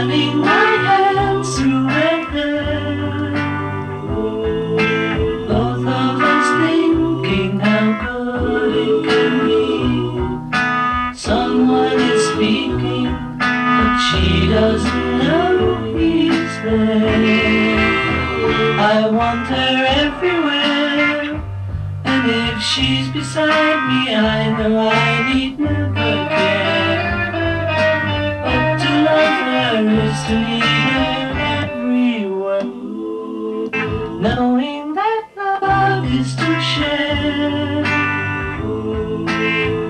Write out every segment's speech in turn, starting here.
running my hands through her hair. Both of us thinking how good it be. Someone is speaking, but she doesn't know. I want her everywhere, and if she's beside me, I know I need never care. Her everywhere. Knowing that love is to share.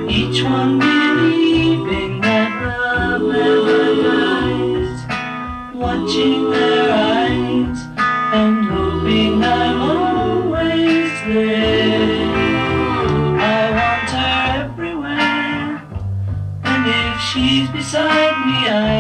Each one believing that love never dies. Watching their eyes and hoping I'm always there. I want her everywhere. And if she's beside me, I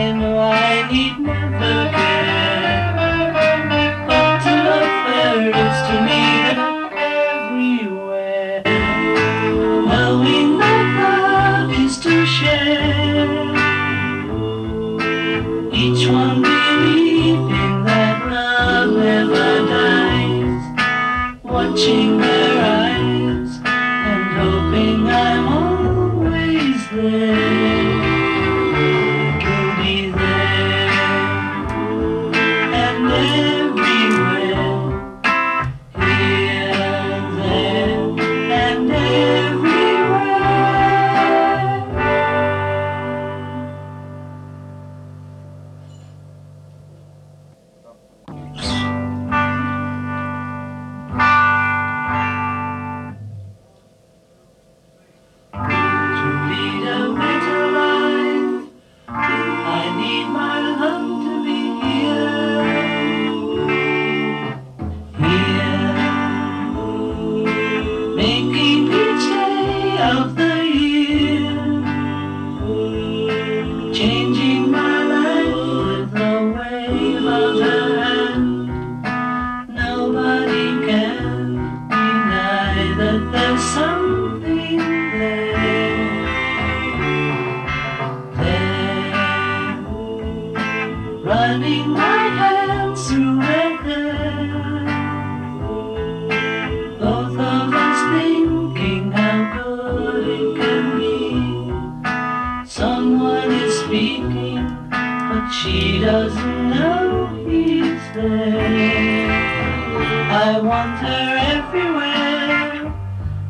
but she doesn't know he's there. I want her everywhere.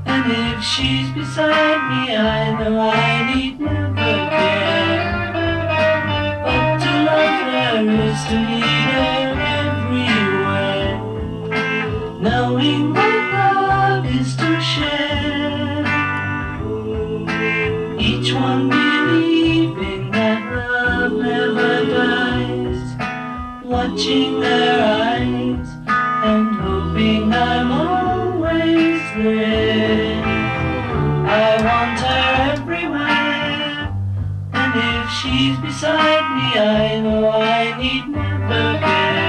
And if she's beside me, I know I need never care. But to love her is to need her everywhere. Knowing that love is to share. Each one Watching their eyes and hoping I'm always there. I want her everywhere. And if she's beside me, I know I need never care.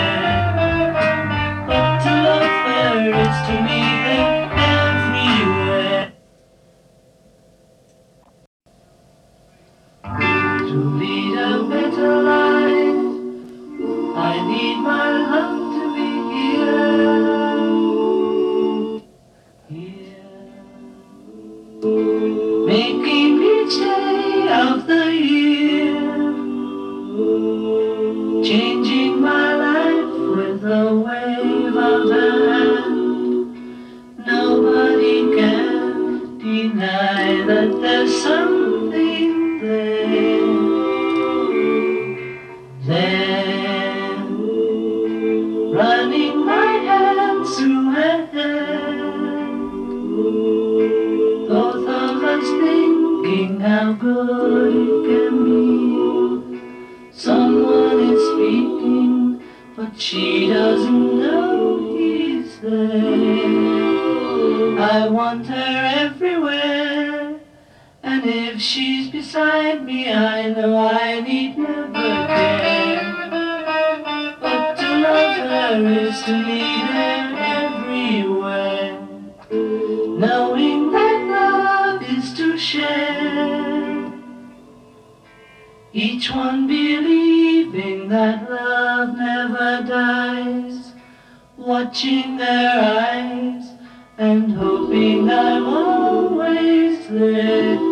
There's something there. There, running my hands through her hair. Both of us thinking how good it can be. Someone is speaking, but she doesn't know he's there. I want her everywhere, she's beside me, I know I need never care. But to love her is to need her everywhere. Knowing that love is to share. Each one believing that love never dies. Watching their eyes and hoping I'm always there.